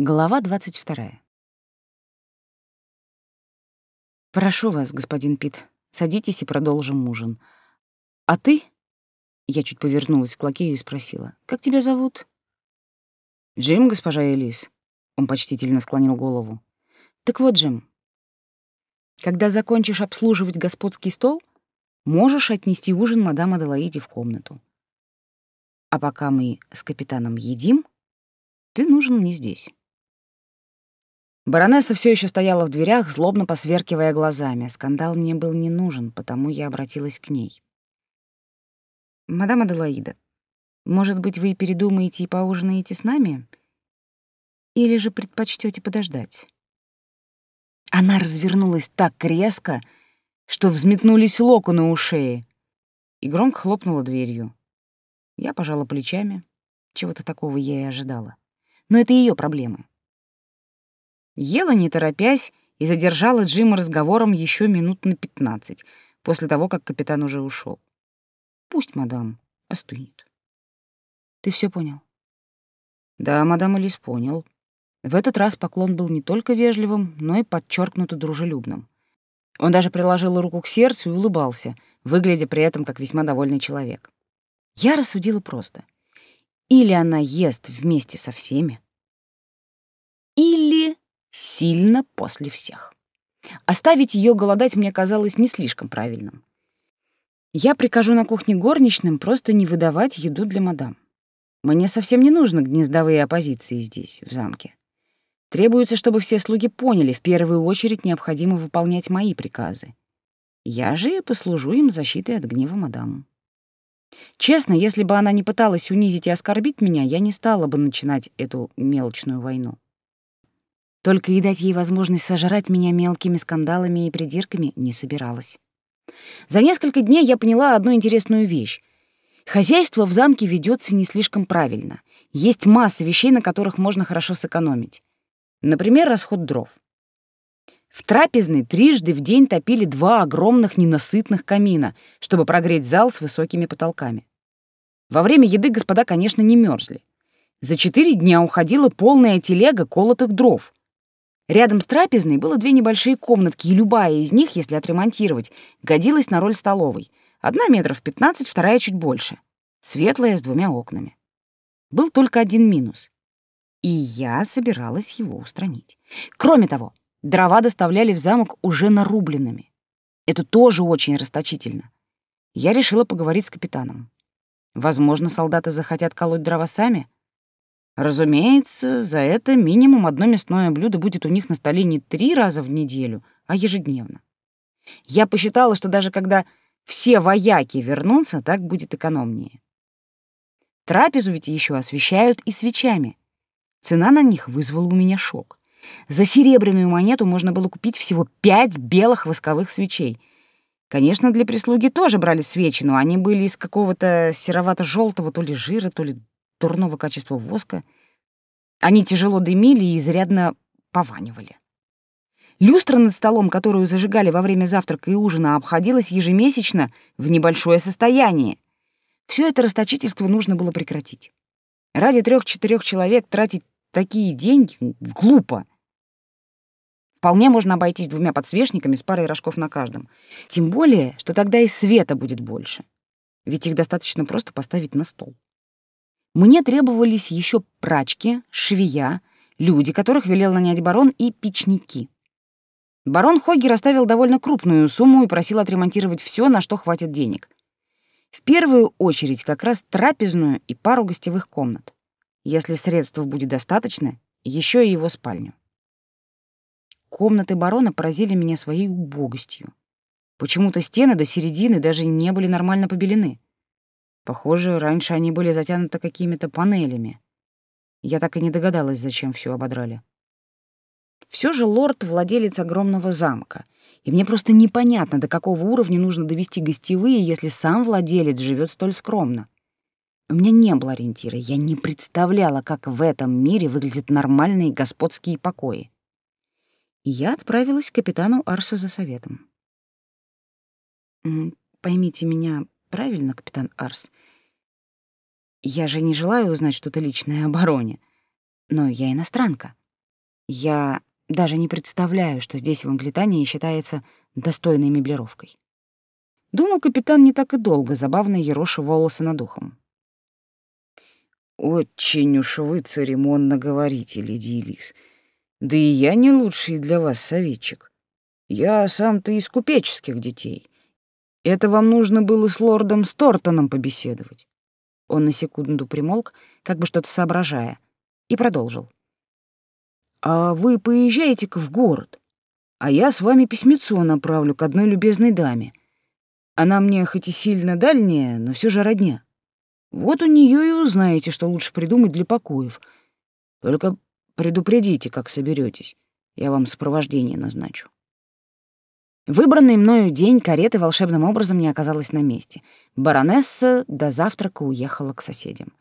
Глава двадцать вторая. «Прошу вас, господин Пит, садитесь и продолжим ужин. А ты?» Я чуть повернулась к лакею и спросила. «Как тебя зовут?» «Джим, госпожа Элис». Он почтительно склонил голову. «Так вот, Джим, когда закончишь обслуживать господский стол, можешь отнести ужин мадам Аделаиде в комнату. А пока мы с капитаном едим, ты нужен мне здесь». Баронесса все еще стояла в дверях, злобно посверкивая глазами. Скандал мне был не нужен, потому я обратилась к ней. «Мадам Аделаида, может быть, вы передумаете и поужинаете с нами? Или же предпочтете подождать?» Она развернулась так резко, что взметнулись локоны у шеи, и громко хлопнула дверью. Я пожала плечами. Чего-то такого я и ожидала. Но это ее проблемы. Ела не торопясь и задержала Джима разговором еще минут на пятнадцать, после того, как капитан уже ушел. Пусть мадам остынет. Ты все понял? Да, мадам Элис понял. В этот раз поклон был не только вежливым, но и подчеркнуто дружелюбным. Он даже приложил руку к сердцу и улыбался, выглядя при этом как весьма довольный человек. Я рассудила просто. Или она ест вместе со всеми, сильно после всех. Оставить ее голодать мне казалось не слишком правильным. Я прикажу на кухне горничным просто не выдавать еду для мадам. Мне совсем не нужны гнездовые оппозиции здесь, в замке. Требуется, чтобы все слуги поняли, в первую очередь необходимо выполнять мои приказы. Я же и послужу им защитой от гнева мадам. Честно, если бы она не пыталась унизить и оскорбить меня, я не стала бы начинать эту мелочную войну. Только и дать ей возможность сожрать меня мелкими скандалами и придирками не собиралась. За несколько дней я поняла одну интересную вещь. Хозяйство в замке ведется не слишком правильно. Есть масса вещей, на которых можно хорошо сэкономить. Например, расход дров. В трапезной трижды в день топили два огромных ненасытных камина, чтобы прогреть зал с высокими потолками. Во время еды господа, конечно, не мерзли. За четыре дня уходила полная телега колотых дров. Рядом с трапезной было две небольшие комнатки, и любая из них, если отремонтировать, годилась на роль столовой. Одна метров пятнадцать, вторая чуть больше. Светлая, с двумя окнами. Был только один минус. И я собиралась его устранить. Кроме того, дрова доставляли в замок уже нарубленными. Это тоже очень расточительно. Я решила поговорить с капитаном. Возможно, солдаты захотят колоть дрова сами, Разумеется, за это минимум одно мясное блюдо будет у них на столе не три раза в неделю, а ежедневно. Я посчитала, что даже когда все вояки вернутся, так будет экономнее. Трапезу ведь еще освещают и свечами. Цена на них вызвала у меня шок. За серебряную монету можно было купить всего пять белых восковых свечей. Конечно, для прислуги тоже брали свечи, но они были из какого-то серовато-желтого то ли жира, то ли дурного качества воска. Они тяжело дымили и изрядно пованивали. Люстра над столом, которую зажигали во время завтрака и ужина, обходилась ежемесячно в небольшое состояние. Все это расточительство нужно было прекратить. Ради трех-четырех человек тратить такие деньги глупо. Вполне можно обойтись двумя подсвечниками с парой рожков на каждом. Тем более, что тогда и света будет больше. Ведь их достаточно просто поставить на стол. Мне требовались еще прачки, швея, люди, которых велел нанять барон, и печники. Барон Хоггер оставил довольно крупную сумму и просил отремонтировать все, на что хватит денег. В первую очередь как раз трапезную и пару гостевых комнат. Если средств будет достаточно, еще и его спальню. Комнаты барона поразили меня своей убогостью. Почему-то стены до середины даже не были нормально побелены. Похоже, раньше они были затянуты какими-то панелями. Я так и не догадалась, зачем все ободрали. Все же лорд — владелец огромного замка, и мне просто непонятно, до какого уровня нужно довести гостевые, если сам владелец живет столь скромно. У меня не было ориентира, я не представляла, как в этом мире выглядят нормальные господские покои. И я отправилась к капитану Арсу за советом. «Поймите меня правильно, капитан Арс. Я же не желаю узнать что-то личное о бароне. Но я иностранка. Я даже не представляю, что здесь в Англитании считается достойной меблировкой. Думал, капитан не так и долго, забавно ероши волосы над ухом. «Очень уж вы церемонно говорите, леди Элис. Да и я не лучший для вас советчик. Я сам-то из купеческих детей. Это вам нужно было с лордом Стортоном побеседовать». Он на секунду примолк, как бы что-то соображая, и продолжил. «А вы поезжаете-ка в город, а я с вами письмецо направлю к одной любезной даме. Она мне хоть и сильно дальняя, но все же родня. Вот у нее и узнаете, что лучше придумать для покоев. Только предупредите, как соберетесь. Я вам сопровождение назначу. Выбранный мною день кареты волшебным образом не оказалась на месте. Баронесса до завтрака уехала к соседям.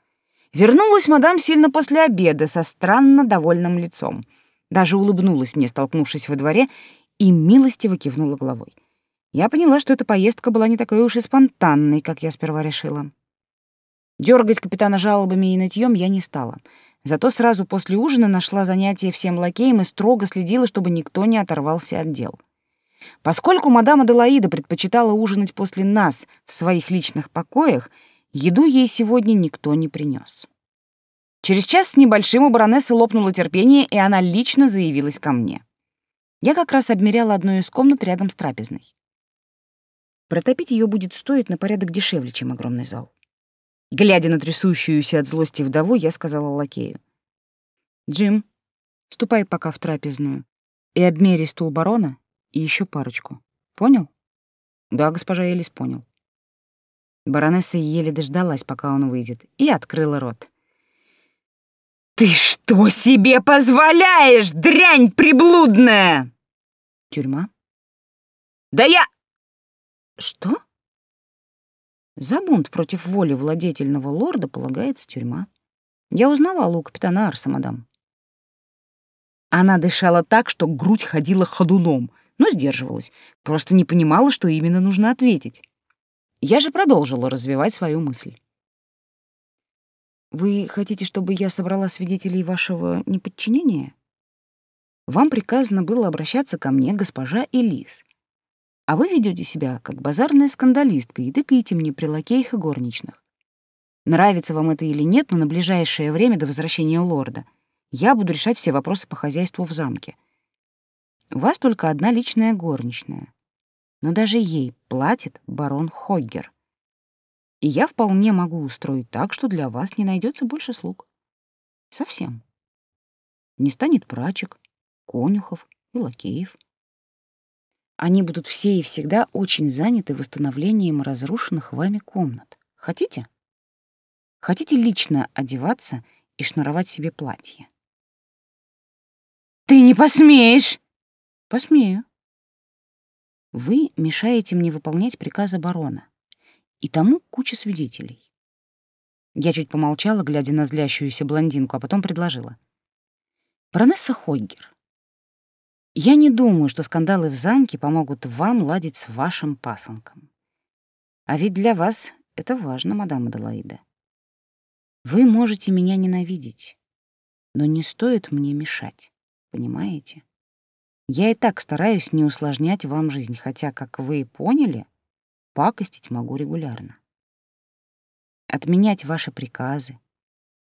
Вернулась мадам сильно после обеда со странно довольным лицом. Даже улыбнулась мне, столкнувшись во дворе, и милостиво кивнула головой. Я поняла, что эта поездка была не такой уж и спонтанной, как я сперва решила. Дергать капитана жалобами и нытьем я не стала. Зато сразу после ужина нашла занятие всем лакеям и строго следила, чтобы никто не оторвался от дел. Поскольку мадам Аделаида предпочитала ужинать после нас в своих личных покоях, еду ей сегодня никто не принес. Через час с небольшим у баронессы лопнуло терпение, и она лично заявилась ко мне. Я как раз обмеряла одну из комнат рядом с трапезной. Протопить ее будет стоить на порядок дешевле, чем огромный зал. Глядя на трясущуюся от злости вдову, я сказала лакею. «Джим, ступай пока в трапезную и обмери стул барона и еще парочку. Понял?» «Да, госпожа Элис, понял». Баронесса еле дождалась, пока он выйдет, и открыла рот. «Ты что себе позволяешь, дрянь приблудная?» «Тюрьма?» «Да я...» «Что?» За бунт против воли владетельного лорда полагается тюрьма. Я узнавала у капитана Арса, мадам. Она дышала так, что грудь ходила ходуном, но сдерживалась, просто не понимала, что именно нужно ответить. Я же продолжила развивать свою мысль. «Вы хотите, чтобы я собрала свидетелей вашего неподчинения? Вам приказано было обращаться ко мне, госпожа Элис, а вы ведете себя как базарная скандалистка и тыкаете мне при лакеях и горничных. Нравится вам это или нет, но на ближайшее время до возвращения лорда я буду решать все вопросы по хозяйству в замке. У вас только одна личная горничная, но даже ей платит барон Хоггер. И я вполне могу устроить так, что для вас не найдется больше слуг. Совсем. Не станет прачек, конюхов и лакеев. Они будут все и всегда очень заняты восстановлением разрушенных вами комнат. Хотите? Хотите лично одеваться и шнуровать себе платье? Ты не посмеешь! Посмею. Вы мешаете мне выполнять приказы барона. И тому куча свидетелей. Я чуть помолчала, глядя на злящуюся блондинку, а потом предложила. Баронесса Хоггер, я не думаю, что скандалы в замке помогут вам ладить с вашим пасынком. А ведь для вас это важно, мадам Аделаида. Вы можете меня ненавидеть, но не стоит мне мешать, понимаете? Я и так стараюсь не усложнять вам жизнь, хотя, как вы поняли, пакостить могу регулярно. Отменять ваши приказы,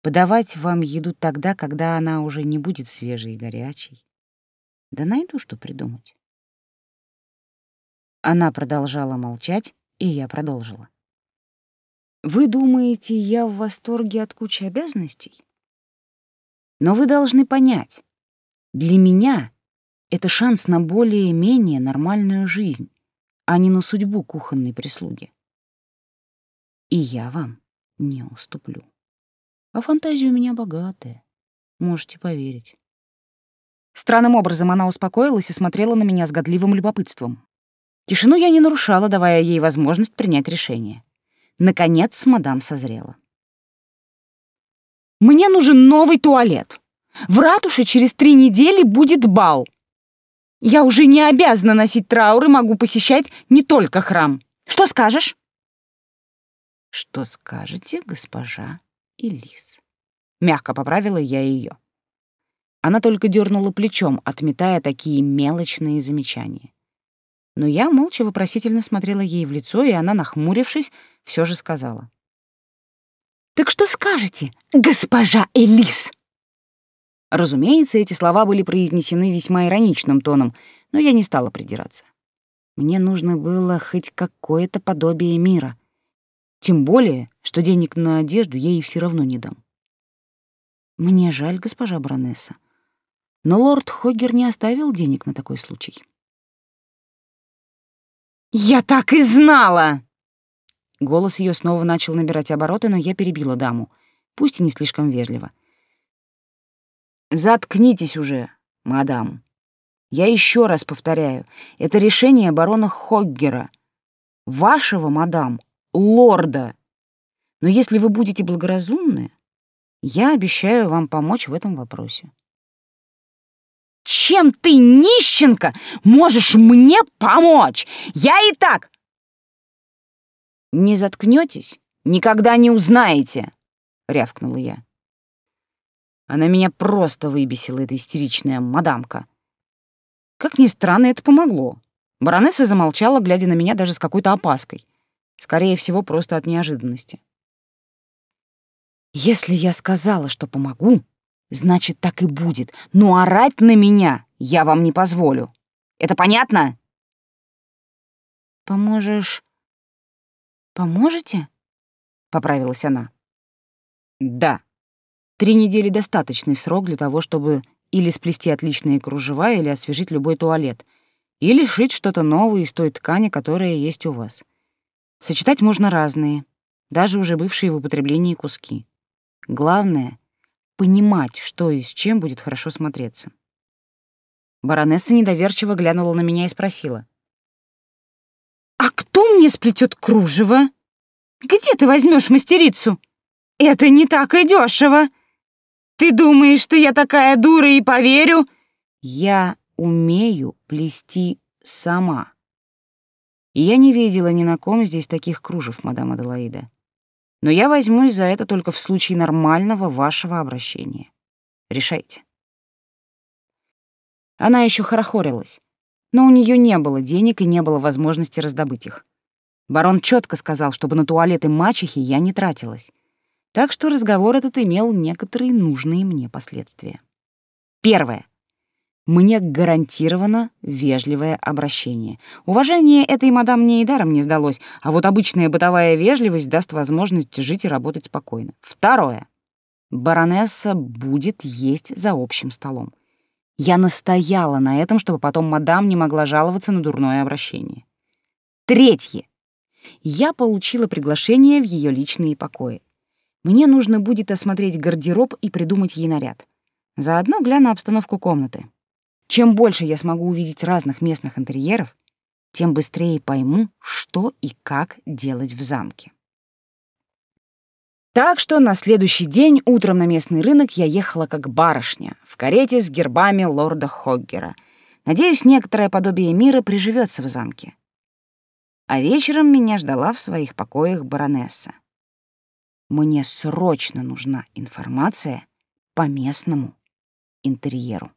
подавать вам еду тогда, когда она уже не будет свежей и горячей, да найду, что придумать. Она продолжала молчать, и я продолжила. Вы думаете, я в восторге от кучи обязанностей? Но вы должны понять, для меня это шанс на более-менее нормальную жизнь, а не на судьбу кухонной прислуги. И я вам не уступлю. А фантазия у меня богатая, можете поверить. Странным образом она успокоилась и смотрела на меня с годливым любопытством. Тишину я не нарушала, давая ей возможность принять решение. Наконец мадам созрела. «Мне нужен новый туалет. В ратуше через три недели будет бал. Я уже не обязана носить траур и могу посещать не только храм. Что скажешь?» «Что скажете, госпожа Элис?» Мягко поправила я ее. Она только дернула плечом, отметая такие мелочные замечания. Но я молча вопросительно смотрела ей в лицо, и она, нахмурившись, все же сказала. «Так что скажете, госпожа Элис?» Разумеется, эти слова были произнесены весьма ироничным тоном, но я не стала придираться. Мне нужно было хоть какое-то подобие мира. Тем более, что денег на одежду я ей все равно не дам. Мне жаль, госпожа баронесса, но лорд Хоггер не оставил денег на такой случай. «Я так и знала!» Голос ее снова начал набирать обороты, но я перебила даму, пусть и не слишком вежливо. «Заткнитесь уже, мадам. Я еще раз повторяю, это решение барона Хоггера. Вашего, мадам, лорда. Но если вы будете благоразумны, я обещаю вам помочь в этом вопросе. Чем ты, нищенка, можешь мне помочь? Я и так... Не заткнетесь, никогда не узнаете, рявкнула я. Она меня просто выбесила, эта истеричная мадамка. Как ни странно, это помогло. Баронесса замолчала, глядя на меня даже с какой-то опаской. Скорее всего, просто от неожиданности. Если я сказала, что помогу, значит, так и будет. Но орать на меня я вам не позволю. Это понятно? Поможешь? Поможете? Поправилась она. Да. Три недели — достаточный срок для того, чтобы или сплести отличные кружева, или освежить любой туалет, или шить что-то новое из той ткани, которая есть у вас. Сочетать можно разные, даже уже бывшие в употреблении куски. Главное — понимать, что и с чем будет хорошо смотреться. Баронесса недоверчиво глянула на меня и спросила. «А кто мне сплетет кружево? Где ты возьмешь мастерицу? Это не так и дешево. Ты думаешь, что я такая дура и поверю?» «Я умею плести сама», я не видела ни на ком здесь таких кружев, мадам Аделаида. Но я возьмусь за это только в случае нормального вашего обращения. Решайте. Она еще хорохорилась, но у нее не было денег и не было возможности раздобыть их. Барон четко сказал, чтобы на туалеты мачехи я не тратилась. Так что разговор этот имел некоторые нужные мне последствия. Первое мне гарантировано вежливое обращение. Уважение этой мадам мне и даром не сдалось, а вот обычная бытовая вежливость даст возможность жить и работать спокойно. Второе. Баронесса будет есть за общим столом. Я настояла на этом, чтобы потом мадам не могла жаловаться на дурное обращение. Третье. Я получила приглашение в ее личные покои. Мне нужно будет осмотреть гардероб и придумать ей наряд. Заодно гляну обстановку комнаты. Чем больше я смогу увидеть разных местных интерьеров, тем быстрее пойму, что и как делать в замке. Так что на следующий день утром на местный рынок я ехала как барышня, в карете с гербами лорда Хоггера. Надеюсь, некоторое подобие мира приживется в замке. А вечером меня ждала в своих покоях баронесса. Мне срочно нужна информация по местному интерьеру.